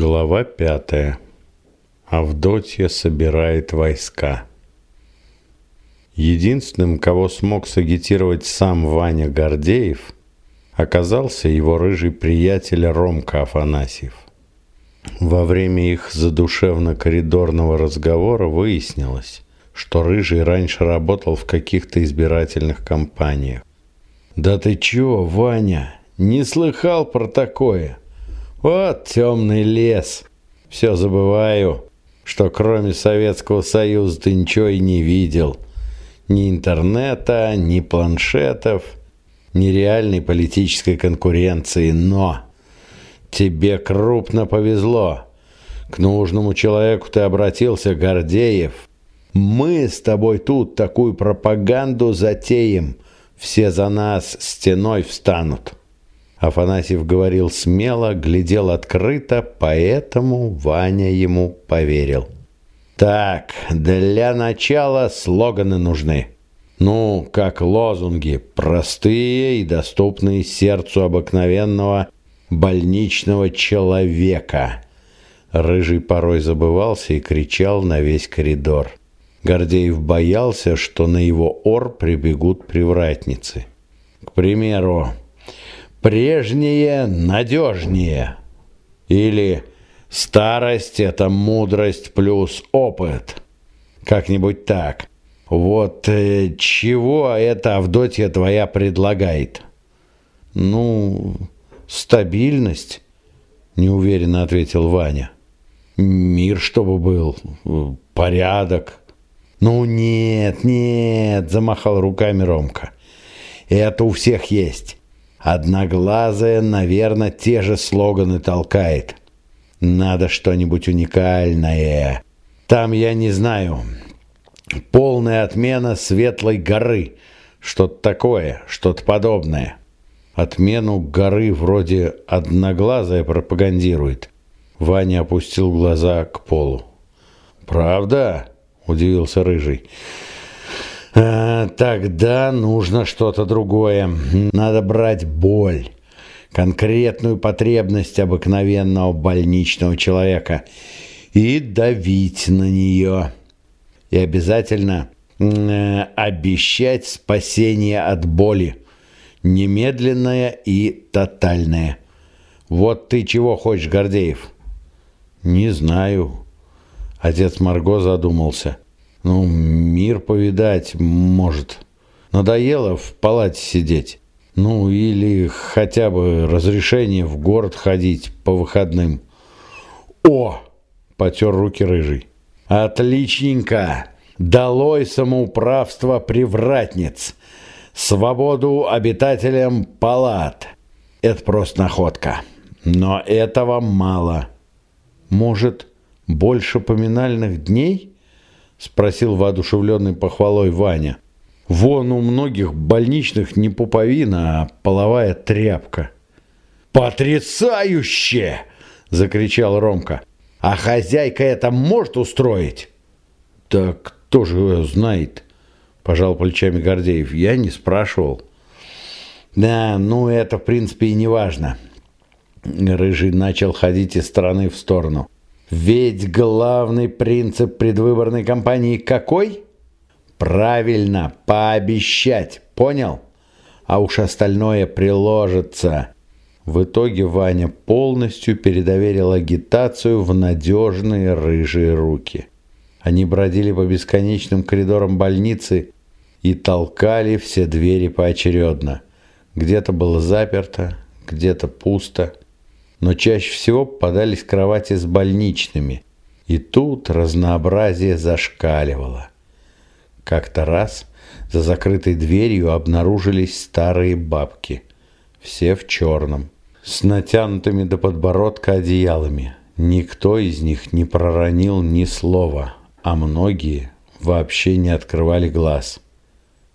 Глава пятая. Авдотья собирает войска. Единственным, кого смог сагитировать сам Ваня Гордеев, оказался его рыжий приятель Ромка Афанасьев. Во время их задушевно-коридорного разговора выяснилось, что Рыжий раньше работал в каких-то избирательных кампаниях. «Да ты чё, Ваня, не слыхал про такое?» Вот темный лес. Все забываю, что кроме Советского Союза ты ничего и не видел. Ни интернета, ни планшетов, ни реальной политической конкуренции. Но тебе крупно повезло. К нужному человеку ты обратился, Гордеев. Мы с тобой тут такую пропаганду затеем. Все за нас стеной встанут. Афанасьев говорил смело, глядел открыто, поэтому Ваня ему поверил. Так, для начала слоганы нужны. Ну, как лозунги, простые и доступные сердцу обыкновенного больничного человека. Рыжий порой забывался и кричал на весь коридор. Гордеев боялся, что на его ор прибегут привратницы. К примеру, прежнее надежнее. Или старость – это мудрость плюс опыт. Как-нибудь так. Вот э, чего эта Авдотья твоя предлагает? Ну, стабильность, неуверенно ответил Ваня. Мир, чтобы был, порядок. Ну нет, нет, замахал руками Ромка. Это у всех есть. Одноглазая, наверное, те же слоганы толкает. Надо что-нибудь уникальное. Там, я не знаю, полная отмена Светлой горы. Что-то такое, что-то подобное. Отмену горы вроде одноглазая пропагандирует. Ваня опустил глаза к полу. «Правда?» – удивился Рыжий. А, тогда нужно что-то другое. Надо брать боль, конкретную потребность обыкновенного больничного человека и давить на нее. И обязательно э, обещать спасение от боли, немедленное и тотальное. Вот ты чего хочешь, Гордеев? Не знаю. Отец Марго задумался. Ну, мир повидать, может. Надоело в палате сидеть. Ну, или хотя бы разрешение в город ходить по выходным. О! Потер руки рыжий. Отличненько! Долой самоуправство привратниц! Свободу обитателям палат! Это просто находка. Но этого мало. Может, больше поминальных дней? — спросил воодушевленный похвалой Ваня. «Вон у многих больничных не пуповина, а половая тряпка». «Потрясающе!» — закричал Ромка. «А хозяйка это может устроить?» «Так кто же знает?» — пожал плечами Гордеев. «Я не спрашивал». «Да, ну это в принципе и не важно». Рыжий начал ходить из стороны в сторону. Ведь главный принцип предвыборной кампании какой? Правильно, пообещать, понял? А уж остальное приложится. В итоге Ваня полностью передоверил агитацию в надежные рыжие руки. Они бродили по бесконечным коридорам больницы и толкали все двери поочередно. Где-то было заперто, где-то пусто – но чаще всего попадались кровати с больничными, и тут разнообразие зашкаливало. Как-то раз за закрытой дверью обнаружились старые бабки, все в черном, с натянутыми до подбородка одеялами. Никто из них не проронил ни слова, а многие вообще не открывали глаз.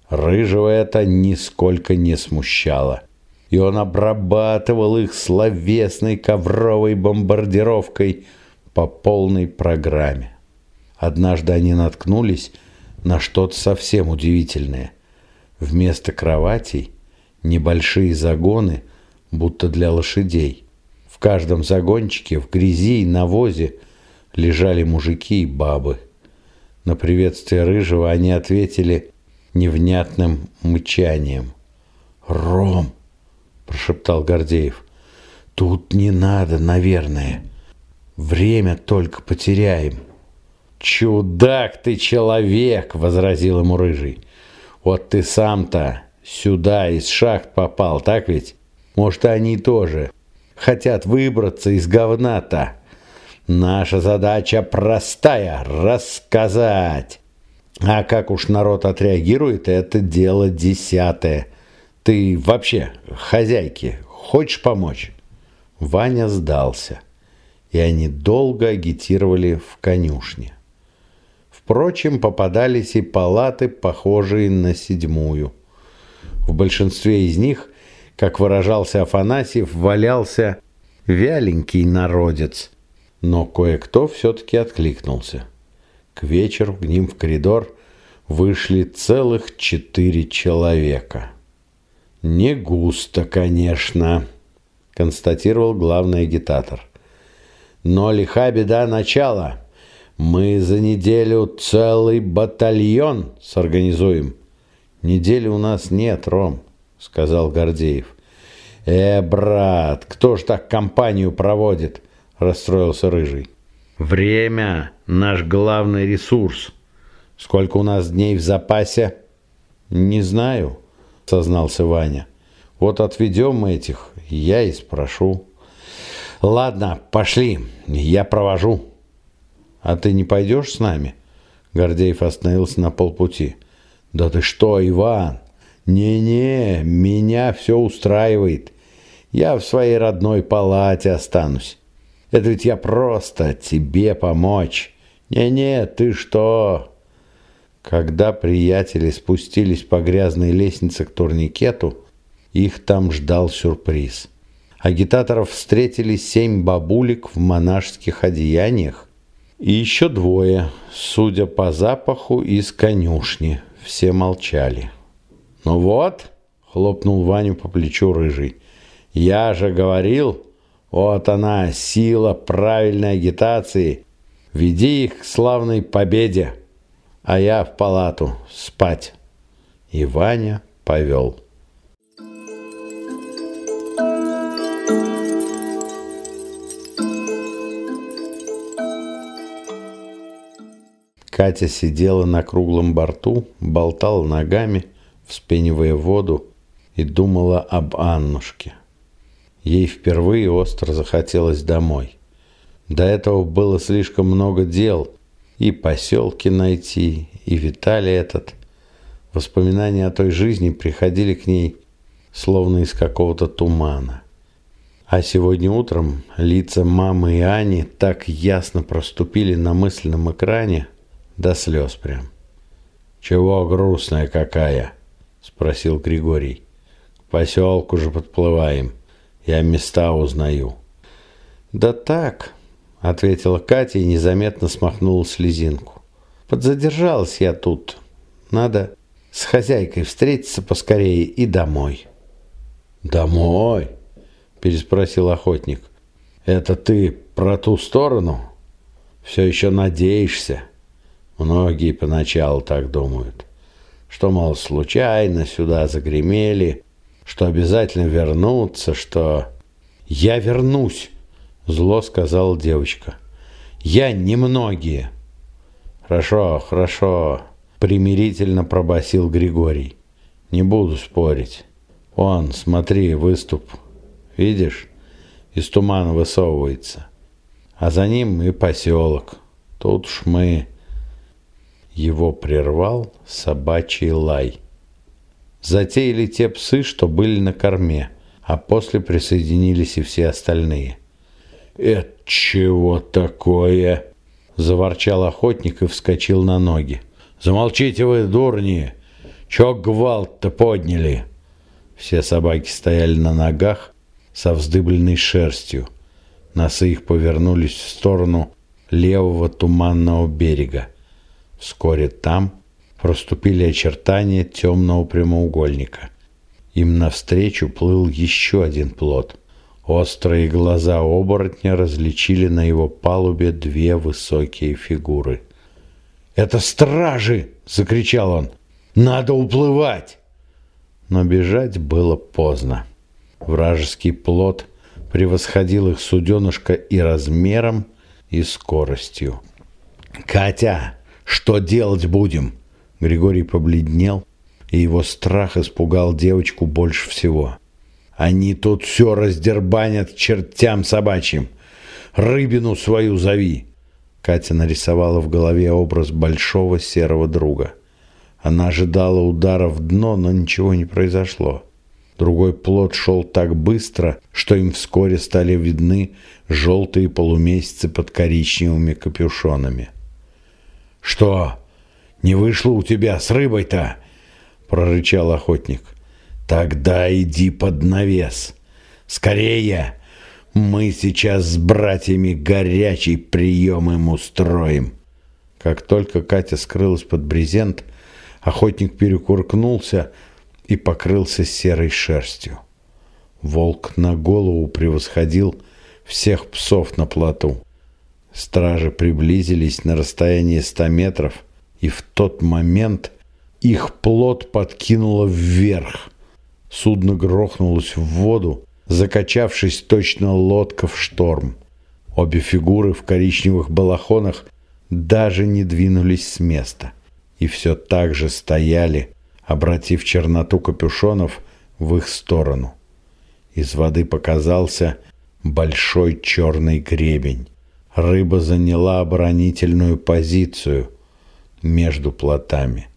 Рыжего это нисколько не смущало – и он обрабатывал их словесной ковровой бомбардировкой по полной программе. Однажды они наткнулись на что-то совсем удивительное. Вместо кроватей небольшие загоны, будто для лошадей, в каждом загончике, в грязи и навозе лежали мужики и бабы. На приветствие Рыжего они ответили невнятным мычанием. «Ром!» – прошептал Гордеев. «Тут не надо, наверное. Время только потеряем». «Чудак ты человек!» – возразил ему Рыжий. «Вот ты сам-то сюда из шахт попал, так ведь? Может, они тоже хотят выбраться из говна-то?» Наша задача простая – рассказать. А как уж народ отреагирует, это дело десятое. Ты вообще, хозяйки, хочешь помочь? Ваня сдался, и они долго агитировали в конюшне. Впрочем, попадались и палаты, похожие на седьмую. В большинстве из них, как выражался Афанасьев, валялся вяленький народец – но кое-кто все-таки откликнулся. К вечеру к ним в коридор вышли целых четыре человека. «Не густо, конечно», – констатировал главный агитатор. «Но лиха беда начала. Мы за неделю целый батальон сорганизуем». «Недели у нас нет, Ром», – сказал Гордеев. «Э, брат, кто ж так компанию проводит?» расстроился Рыжий. «Время – наш главный ресурс. Сколько у нас дней в запасе?» «Не знаю», – сознался Ваня. «Вот отведем мы этих, я и спрошу». «Ладно, пошли, я провожу». «А ты не пойдешь с нами?» Гордеев остановился на полпути. «Да ты что, Иван? Не-не, меня все устраивает. Я в своей родной палате останусь. Это ведь я просто тебе помочь. Не-не, ты что? Когда приятели спустились по грязной лестнице к турникету, их там ждал сюрприз. Агитаторов встретили семь бабулек в монашеских одеяниях и еще двое, судя по запаху, из конюшни. Все молчали. «Ну вот», — хлопнул Ваню по плечу рыжий, — «я же говорил...» Вот она, сила правильной агитации. Веди их к славной победе. А я в палату спать. И Ваня повел. Катя сидела на круглом борту, болтала ногами, вспенивая воду, и думала об Аннушке. Ей впервые остро захотелось домой. До этого было слишком много дел. И поселки найти, и Виталий этот. Воспоминания о той жизни приходили к ней словно из какого-то тумана. А сегодня утром лица мамы и Ани так ясно проступили на мысленном экране, до слез прям. «Чего грустная какая?» – спросил Григорий. «К поселку же подплываем». Я места узнаю. Да так, ответила Катя и незаметно смахнула слезинку. Подзадержалась я тут. Надо с хозяйкой встретиться поскорее и домой. Домой? Переспросил охотник. Это ты про ту сторону? Все еще надеешься? Многие поначалу так думают. Что, мол, случайно сюда загремели, что обязательно вернуться, что... «Я вернусь», — зло сказала девочка. «Я немногие». «Хорошо, хорошо», — примирительно пробасил Григорий. «Не буду спорить. Вон, смотри, выступ. Видишь? Из тумана высовывается. А за ним и поселок. Тут уж мы...» Его прервал собачий лай. Затеяли те псы, что были на корме, а после присоединились и все остальные. «Это чего такое?» – заворчал охотник и вскочил на ноги. «Замолчите вы, дурни! Чё гвалт-то подняли?» Все собаки стояли на ногах со вздыбленной шерстью. Носы их повернулись в сторону левого туманного берега. Вскоре там проступили очертания темного прямоугольника. Им навстречу плыл еще один плод. Острые глаза оборотня различили на его палубе две высокие фигуры. «Это стражи!» — закричал он. «Надо уплывать!» Но бежать было поздно. Вражеский плод превосходил их суденышко и размером, и скоростью. «Катя, что делать будем?» Григорий побледнел, и его страх испугал девочку больше всего. «Они тут все раздербанят чертям собачьим. Рыбину свою зови!» Катя нарисовала в голове образ большого серого друга. Она ожидала удара в дно, но ничего не произошло. Другой плод шел так быстро, что им вскоре стали видны желтые полумесяцы под коричневыми капюшонами. «Что, не вышло у тебя с рыбой-то?» — прорычал охотник. «Тогда иди под навес. Скорее! Мы сейчас с братьями горячий прием им устроим!» Как только Катя скрылась под брезент, охотник перекуркнулся — и покрылся серой шерстью. Волк на голову превосходил всех псов на плоту. Стражи приблизились на расстояние ста метров, и в тот момент их плот подкинуло вверх. Судно грохнулось в воду, закачавшись точно лодка в шторм. Обе фигуры в коричневых балахонах даже не двинулись с места и все так же стояли, обратив черноту капюшонов в их сторону. Из воды показался большой черный гребень. Рыба заняла оборонительную позицию между плотами.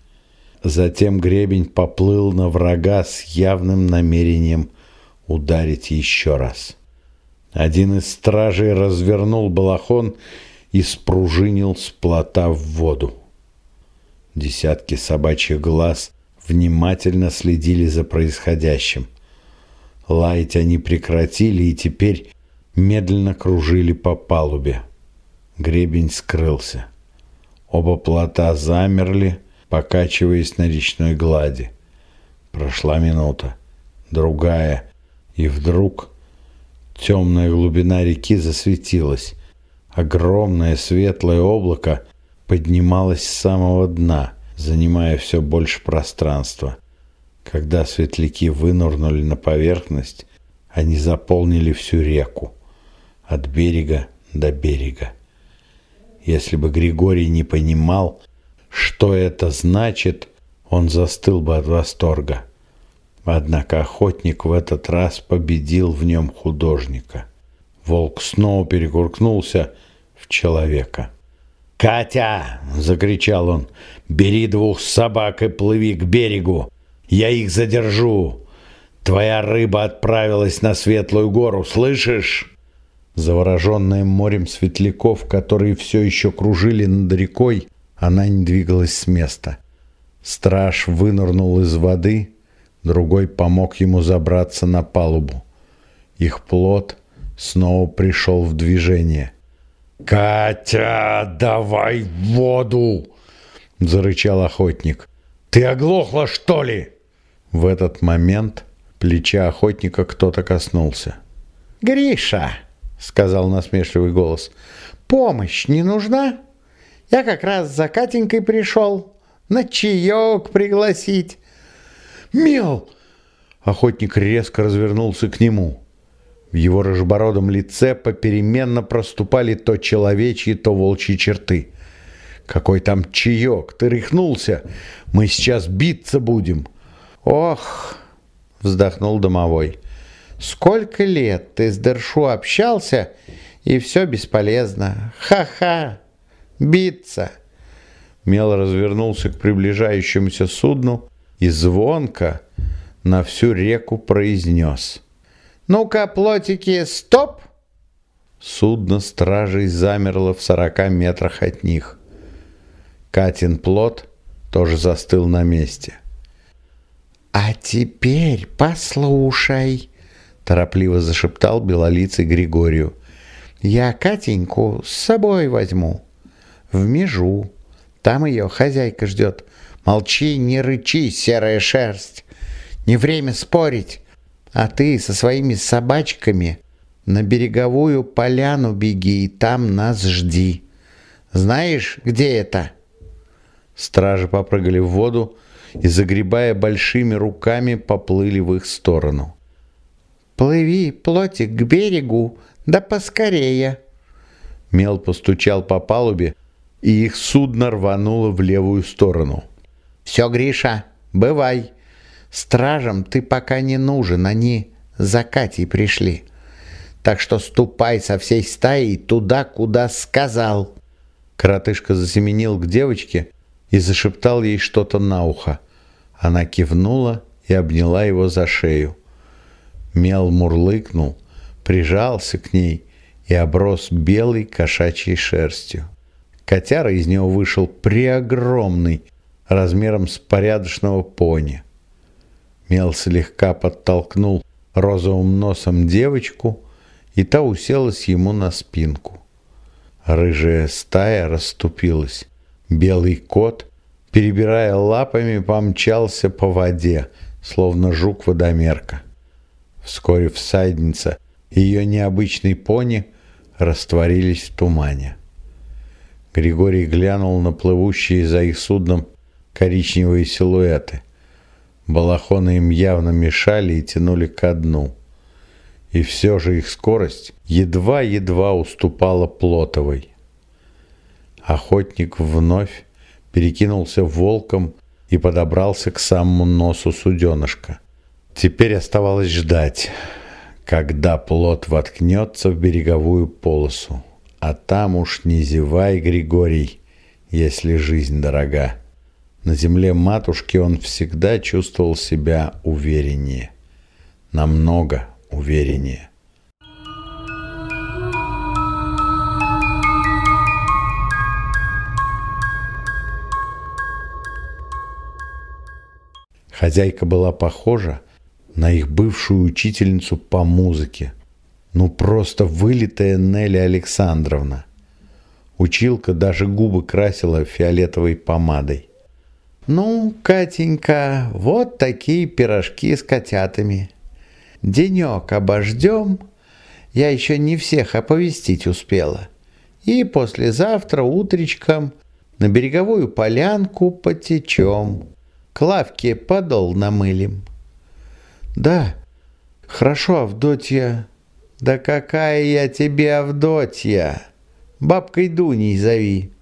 Затем гребень поплыл на врага с явным намерением ударить еще раз. Один из стражей развернул балахон и спружинил с плота в воду. Десятки собачьих глаз внимательно следили за происходящим. Лаять они прекратили и теперь медленно кружили по палубе. Гребень скрылся. Оба плота замерли, покачиваясь на речной глади. Прошла минута, другая, и вдруг темная глубина реки засветилась. Огромное светлое облако поднималось с самого дна – занимая все больше пространства. Когда светляки вынырнули на поверхность, они заполнили всю реку, от берега до берега. Если бы Григорий не понимал, что это значит, он застыл бы от восторга. Однако охотник в этот раз победил в нем художника. Волк снова перекуркнулся в человека. «Катя!» — закричал он. «Бери двух собак и плыви к берегу. Я их задержу. Твоя рыба отправилась на Светлую гору, слышишь?» Завороженная морем светляков, которые все еще кружили над рекой, она не двигалась с места. Страж вынырнул из воды, другой помог ему забраться на палубу. Их плод снова пришел в движение. «Катя, давай воду!» — зарычал охотник. «Ты оглохла, что ли?» В этот момент плеча охотника кто-то коснулся. «Гриша!» — сказал насмешливый голос. «Помощь не нужна? Я как раз за Катенькой пришел. На чаек пригласить». «Мел!» Охотник резко развернулся к нему. В его рыжебородом лице попеременно проступали то человечьи, то волчьи черты. «Какой там чаек? Ты рехнулся? Мы сейчас биться будем!» «Ох!» — вздохнул домовой. «Сколько лет ты с Дершу общался, и все бесполезно. Ха-ха! Биться!» Мел развернулся к приближающемуся судну и звонко на всю реку произнес — «Ну-ка, плотики, стоп!» Судно стражей замерло в сорока метрах от них. Катин плот тоже застыл на месте. «А теперь послушай!» — торопливо зашептал белолицый Григорию. «Я Катеньку с собой возьму. В межу. Там ее хозяйка ждет. Молчи, не рычи, серая шерсть. Не время спорить. А ты со своими собачками на береговую поляну беги и там нас жди. Знаешь, где это?» Стражи попрыгали в воду и, загребая большими руками, поплыли в их сторону. «Плыви, плотик, к берегу, да поскорее!» Мел постучал по палубе, и их судно рвануло в левую сторону. «Все, Гриша, бывай. Стражам ты пока не нужен, они за Катей пришли. Так что ступай со всей стаей туда, куда сказал». Коротышка засеменил к девочке и зашептал ей что-то на ухо. Она кивнула и обняла его за шею. Мел мурлыкнул, прижался к ней и оброс белой кошачьей шерстью. Котяра из него вышел преогромный, размером с порядочного пони. Мел слегка подтолкнул розовым носом девочку, и та уселась ему на спинку. Рыжая стая расступилась. Белый кот, перебирая лапами, помчался по воде, словно жук-водомерка. Вскоре всадница и ее необычный пони растворились в тумане. Григорий глянул на плывущие за их судном коричневые силуэты. Балахоны им явно мешали и тянули ко дну. И все же их скорость едва-едва уступала плотовой. Охотник вновь перекинулся волком и подобрался к самому носу суденышка. Теперь оставалось ждать, когда плот воткнется в береговую полосу. А там уж не зевай, Григорий, если жизнь дорога. На земле матушки он всегда чувствовал себя увереннее. Намного увереннее. Хозяйка была похожа на их бывшую учительницу по музыке. Ну, просто вылитая Нелли Александровна. Училка даже губы красила фиолетовой помадой. «Ну, Катенька, вот такие пирожки с котятами. Денек обождем. Я еще не всех оповестить успела. И послезавтра утречком на береговую полянку потечем. К лавке подол намылим». «Да, хорошо, Авдотья». «Да какая я тебе Авдотья! Бабкой Дуней зови.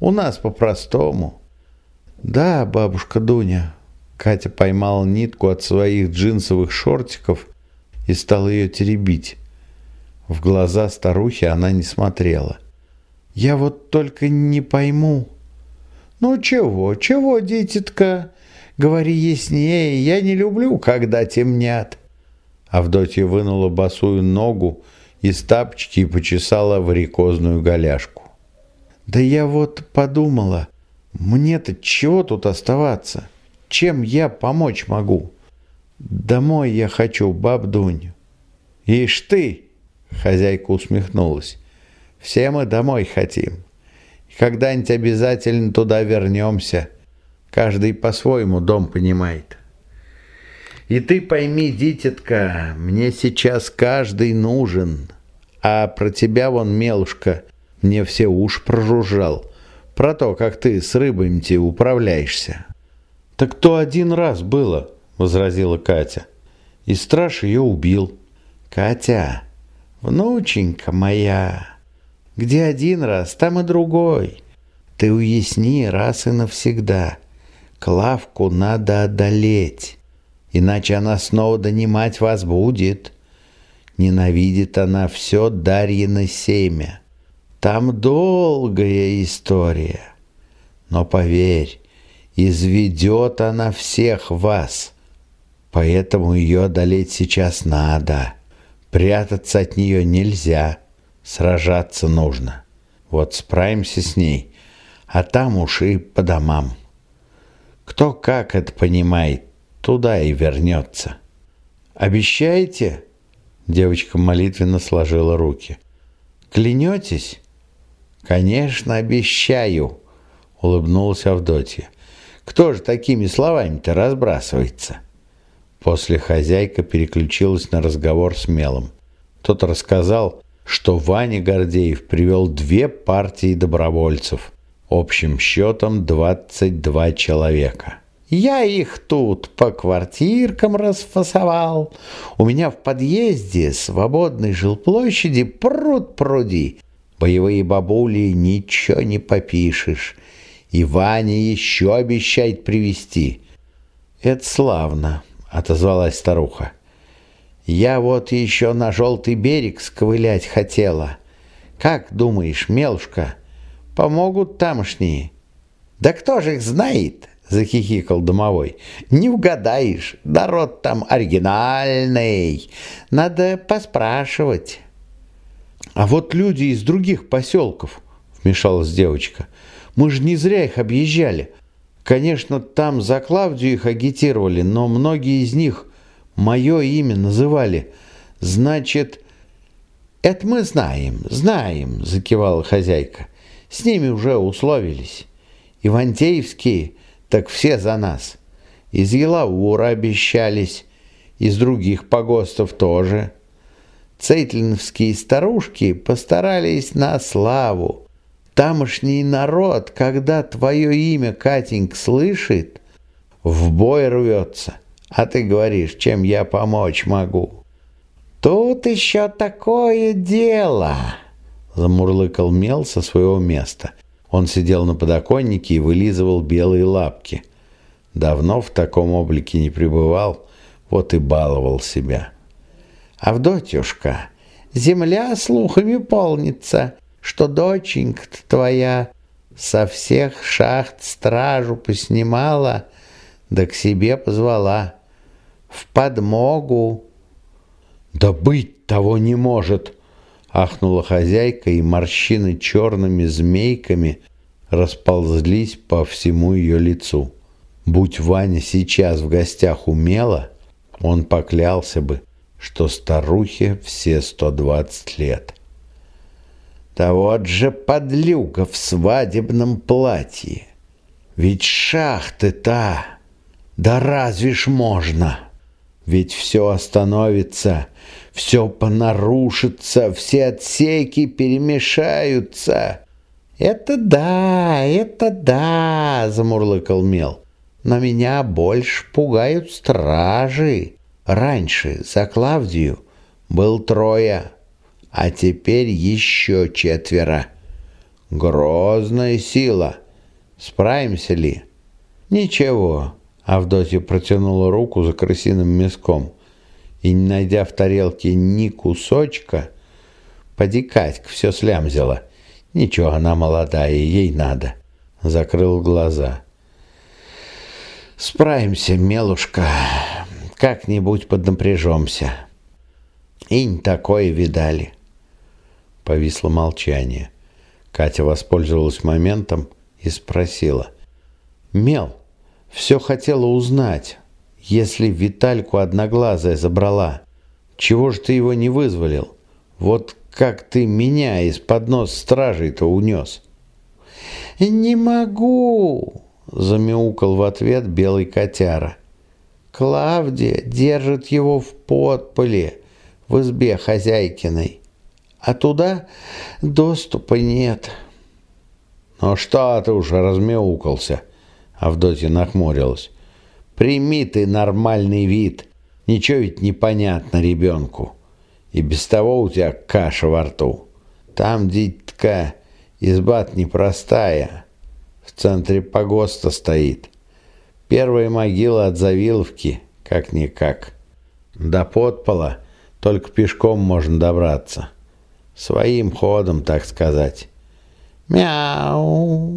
У нас по-простому». «Да, бабушка Дуня». Катя поймала нитку от своих джинсовых шортиков и стала ее теребить. В глаза старухи она не смотрела. «Я вот только не пойму». «Ну чего, чего, дитятка? Говори яснее, я не люблю, когда темнят». Авдотья вынула босую ногу из тапочки и почесала варикозную голяшку. «Да я вот подумала, мне-то чего тут оставаться? Чем я помочь могу? Домой я хочу, бабдунь. Ишь ты, хозяйка усмехнулась. Все мы домой хотим. Когда-нибудь обязательно туда вернемся. Каждый по-своему дом понимает. И ты пойми, дитятка, мне сейчас каждый нужен. А про тебя вон, мелушка, мне все уж прожужжал про то, как ты с рыбами-то управляешься. «Так то один раз было», — возразила Катя. «И страж ее убил». «Катя, внученька моя, где один раз, там и другой. Ты уясни раз и навсегда. Клавку надо одолеть, иначе она снова донимать вас будет. Ненавидит она все Дарьино семя». Там долгая история. Но поверь, изведет она всех вас. Поэтому ее одолеть сейчас надо. Прятаться от нее нельзя. Сражаться нужно. Вот справимся с ней, а там уж и по домам. Кто как это понимает, туда и вернется. Обещаете? Девочка молитвенно сложила руки. Клянетесь? «Конечно, обещаю», — улыбнулась Авдотья. «Кто же такими словами-то разбрасывается?» После хозяйка переключилась на разговор с Мелом. Тот рассказал, что Ваня Гордеев привел две партии добровольцев. Общим счетом 22 человека. Я их тут по квартиркам расфасовал. У меня в подъезде свободной жилплощади пруд пруди. Боевые бабули ничего не попишешь. И Ваня еще обещает привезти. Это славно, отозвалась старуха. Я вот еще на желтый берег сковылять хотела. Как думаешь, Мелушка, помогут тамошние? Да кто же их знает? — захихикал домовой. «Не угадаешь, народ там оригинальный. Надо поспрашивать». «А вот люди из других поселков», — вмешалась девочка. «Мы же не зря их объезжали. Конечно, там за Клавдию их агитировали, но многие из них мое имя называли. Значит...» «Это мы знаем, знаем», — закивала хозяйка. «С ними уже условились. Ивантеевские так все за нас. Из Елаура обещались, из других погостов тоже. Цейтлиновские старушки постарались на славу. Тамошний народ, когда твое имя, Катенька, слышит, в бой рвется. А ты говоришь, чем я помочь могу. Тут еще такое дело, замурлыкал Мел со своего места. Он сидел на подоконнике и вылизывал белые лапки. Давно в таком облике не пребывал, вот и баловал себя. «Авдотюшка, земля слухами полнится, что доченька твоя со всех шахт стражу поснимала, да к себе позвала. В подмогу». «Да быть того не может!» Ахнула хозяйка, и морщины черными змейками расползлись по всему ее лицу. Будь Ваня сейчас в гостях умела, он поклялся бы, что старухе все сто двадцать лет. Да вот же подлюка в свадебном платье. Ведь шахты-то, да разве ж можно? Ведь все остановится, все понарушится, все отсеки перемешаются. «Это да, это да», — замурлыкал Мел. «Но меня больше пугают стражи. Раньше за Клавдию был трое, а теперь еще четверо. Грозная сила. Справимся ли?» «Ничего», — Авдотья протянула руку за крысиным мяском и, не найдя в тарелке ни кусочка, поди Катька все слямзила. Ничего, она молодая, ей надо. Закрыл глаза. Справимся, мелушка, как-нибудь поднапряжемся. И не такое видали. Повисло молчание. Катя воспользовалась моментом и спросила. «Мел, все хотела узнать, если Витальку одноглазая забрала, чего ж ты его не вызволил? Вот как ты меня из-под нос стражей-то унес?» «Не могу!» — замяукал в ответ белый котяра. «Клавдия держит его в подполе в избе хозяйкиной, а туда доступа нет». «Ну что ты уж размяукался?» — Авдотья нахмурилась. Прими ты нормальный вид. Ничего ведь непонятно ребенку. И без того у тебя каша во рту. Там, дитка, изба непростая. В центре погоста стоит. Первая могила от Завиловки, как-никак. До подпола только пешком можно добраться. Своим ходом, так сказать. «Мяу!»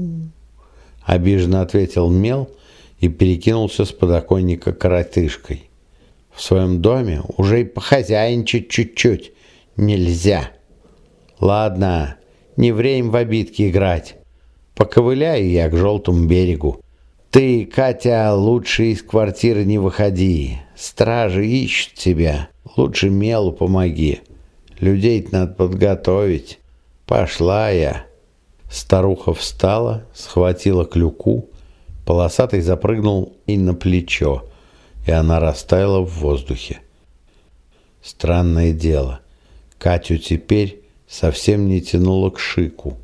— обиженно ответил Мел — и перекинулся с подоконника коротышкой. В своем доме уже и похозяйничать чуть-чуть нельзя. Ладно, не время в обидки играть. Поковыляю я к желтому берегу. Ты, Катя, лучше из квартиры не выходи. Стражи ищут тебя. Лучше мелу помоги. Людей надо подготовить. Пошла я. Старуха встала, схватила клюку, Полосатый запрыгнул и на плечо, и она растаяла в воздухе. Странное дело. Катю теперь совсем не тянуло к шику.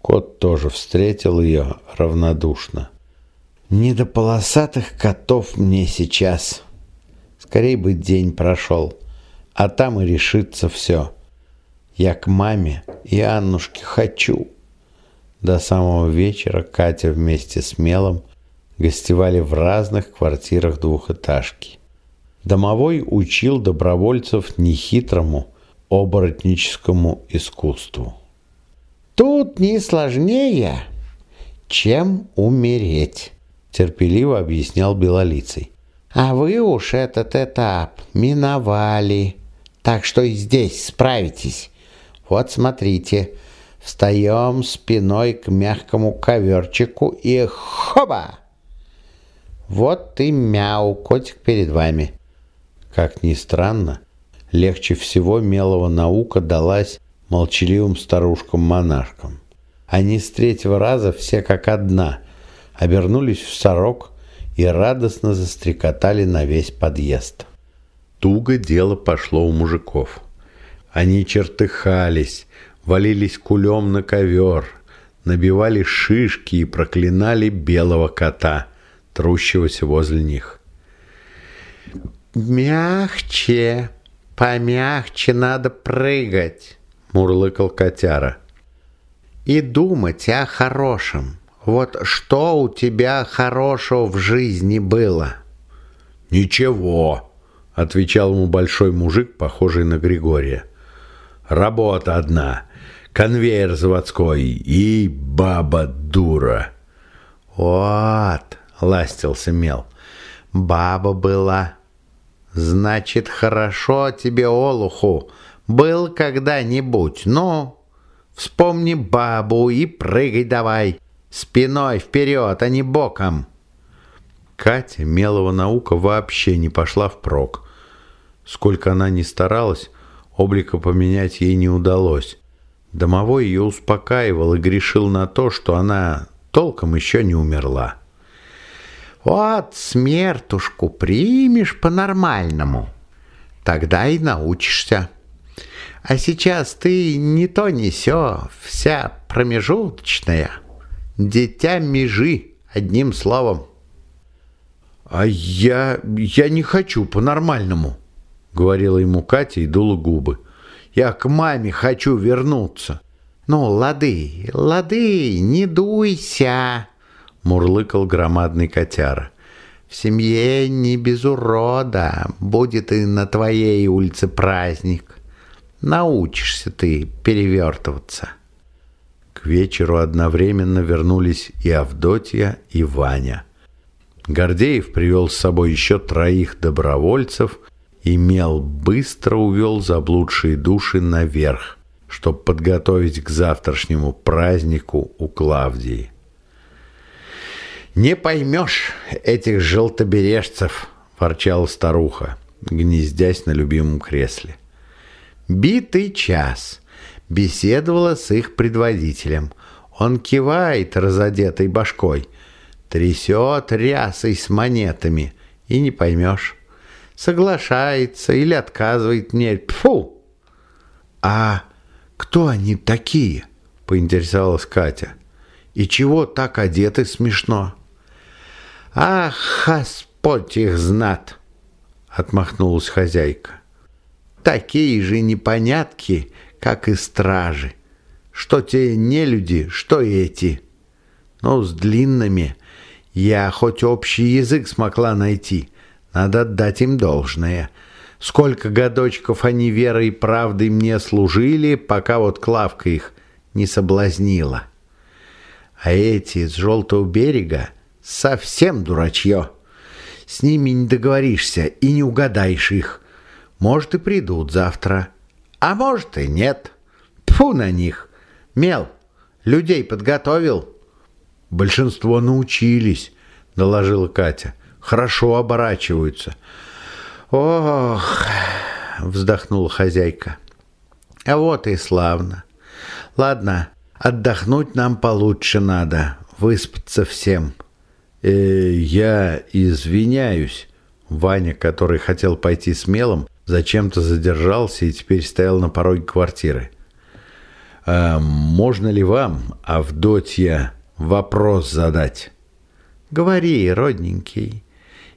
Кот тоже встретил ее равнодушно. «Не до полосатых котов мне сейчас. Скорей бы день прошел, а там и решится все. Я к маме и Аннушке хочу». До самого вечера Катя вместе с Мелом гостевали в разных квартирах двухэтажки. Домовой учил добровольцев нехитрому оборотническому искусству. «Тут не сложнее, чем умереть», – терпеливо объяснял Белолицей. «А вы уж этот этап миновали, так что и здесь справитесь. Вот смотрите, встаем спиной к мягкому коверчику и хоба!» Вот и мяу, котик перед вами. Как ни странно, легче всего мелого наука далась молчаливым старушкам-монашкам. Они с третьего раза все как одна обернулись в сорок и радостно застрекотали на весь подъезд. Туго дело пошло у мужиков. Они чертыхались, валились кулем на ковер, набивали шишки и проклинали белого кота – трущегося возле них. «Мягче, помягче надо прыгать», — мурлыкал котяра. «И думать о хорошем. Вот что у тебя хорошего в жизни было?» «Ничего», — отвечал ему большой мужик, похожий на Григория. «Работа одна, конвейер заводской и баба дура». «Вот», ластился мел. Баба была. Значит, хорошо тебе, Олуху, был когда-нибудь. Ну, вспомни бабу и прыгай давай. Спиной вперед, а не боком. Катя, мелого наука, вообще не пошла впрок. Сколько она ни старалась, облика поменять ей не удалось. Домовой ее успокаивал и грешил на то, что она толком еще не умерла. Вот смертушку примешь по-нормальному, тогда и научишься. А сейчас ты не то не сё, вся промежуточная. Дитя межи, одним словом. «А я... я не хочу по-нормальному», — говорила ему Катя и дула губы. «Я к маме хочу вернуться». «Ну, лады, лады, не дуйся», — мурлыкал громадный котяра. «В семье не без урода, будет и на твоей улице праздник. Научишься ты перевертываться». К вечеру одновременно вернулись и Авдотья, и Ваня. Гордеев привел с собой еще троих добровольцев и Мел быстро увел заблудшие души наверх, чтобы подготовить к завтрашнему празднику у Клавдии. «Не поймешь этих желтобережцев», – ворчала старуха, гнездясь на любимом кресле. Битый час беседовала с их предводителем. Он кивает разодетой башкой, трясет рясой с монетами, и не поймешь, соглашается или отказывает мне. Фу! «А кто они такие?» – поинтересовалась Катя. «И чего так одеты смешно?» «Ах, Господь их знат!» — отмахнулась хозяйка. «Такие же непонятки, как и стражи. Что те не люди, что эти. Но с длинными я хоть общий язык смогла найти. Надо отдать им должное. Сколько годочков они верой и правдой мне служили, пока вот Клавка их не соблазнила. А эти с желтого берега Совсем дурачье. С ними не договоришься и не угадаешь их. Может, и придут завтра. А может, и нет. Тьфу на них. Мел, людей подготовил? Большинство научились, доложила Катя. Хорошо оборачиваются. Ох, вздохнула хозяйка. А вот и славно. Ладно, отдохнуть нам получше надо, выспаться всем. «Э, «Я извиняюсь». Ваня, который хотел пойти смелым, Зачем-то задержался и теперь стоял на пороге квартиры. «А можно ли вам, Авдотья, вопрос задать?» «Говори, родненький.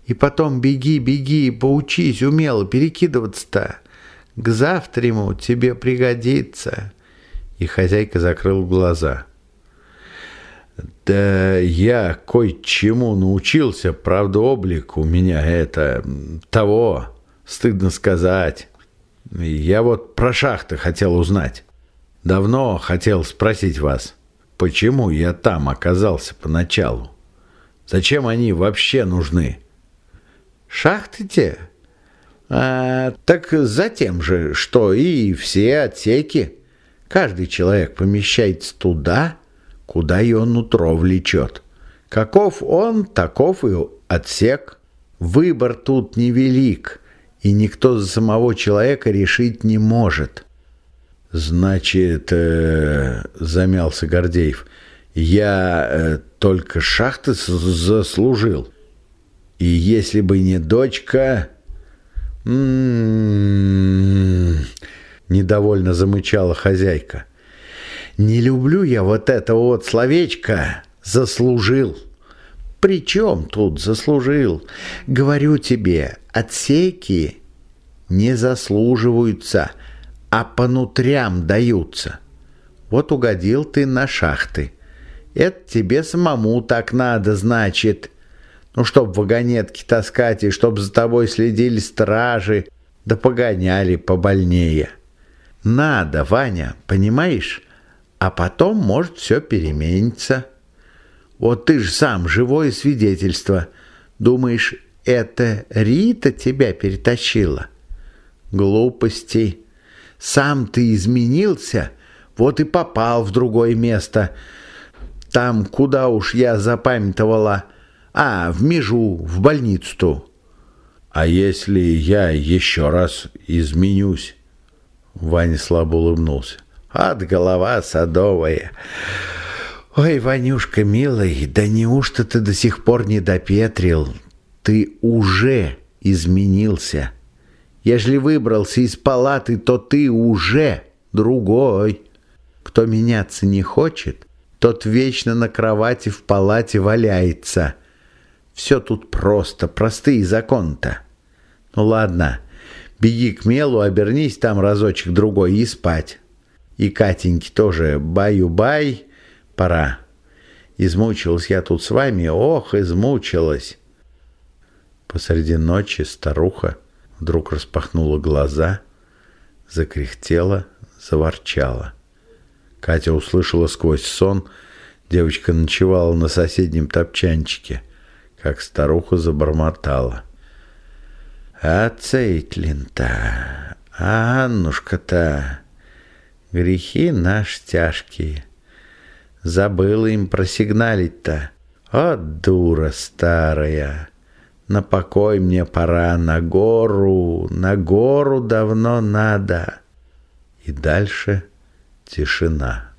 И потом беги, беги, поучись умело перекидываться-то. К завтраму тебе пригодится». И хозяйка закрыл глаза. Да я кое-чему научился, правда, облик у меня это того, стыдно сказать. Я вот про шахты хотел узнать. Давно хотел спросить вас, почему я там оказался поначалу? Зачем они вообще нужны? Шахты те? А, так затем же, что и все отсеки. Каждый человек помещается туда, куда ее нутро влечет. Каков он, таков и отсек. Выбор тут невелик, и никто за самого человека решить не может. «Значит, э, — замялся Гордеев, — я э, только шахты заслужил. И если бы не дочка... М-м-м, недовольно замычала хозяйка. Не люблю я вот это вот словечко «заслужил». Причем тут заслужил? Говорю тебе, отсеки не заслуживаются, а по нутрям даются. Вот угодил ты на шахты. Это тебе самому так надо, значит. Ну, чтоб вагонетки таскать, и чтоб за тобой следили стражи, да погоняли побольнее. Надо, Ваня, понимаешь? а потом может все переменится. Вот ты же сам живое свидетельство. Думаешь, это Рита тебя перетащила? Глупости. Сам ты изменился, вот и попал в другое место. Там, куда уж я запамятовала. А, в межу, в больницу-то. А если я еще раз изменюсь? Ваня слабо улыбнулся. От голова садовая. Ой, Ванюшка, милый, да неужто ты до сих пор не допетрил? Ты уже изменился. Ежели выбрался из палаты, то ты уже другой. Кто меняться не хочет, тот вечно на кровати в палате валяется. Все тут просто, простые закон-то. Ну ладно, беги к мелу, обернись там разочек-другой и спать. И Катеньке тоже баю-бай, пора. Измучилась я тут с вами, ох, измучилась. Посреди ночи старуха вдруг распахнула глаза, закряхтела, заворчала. Катя услышала сквозь сон, девочка ночевала на соседнем топчанчике, как старуха забормотала. «А Цейтлин-то, а Аннушка-то...» Грехи наши тяжкие. Забыла им просигналить-то. О, дура старая! На покой мне пора, на гору, на гору давно надо. И дальше тишина.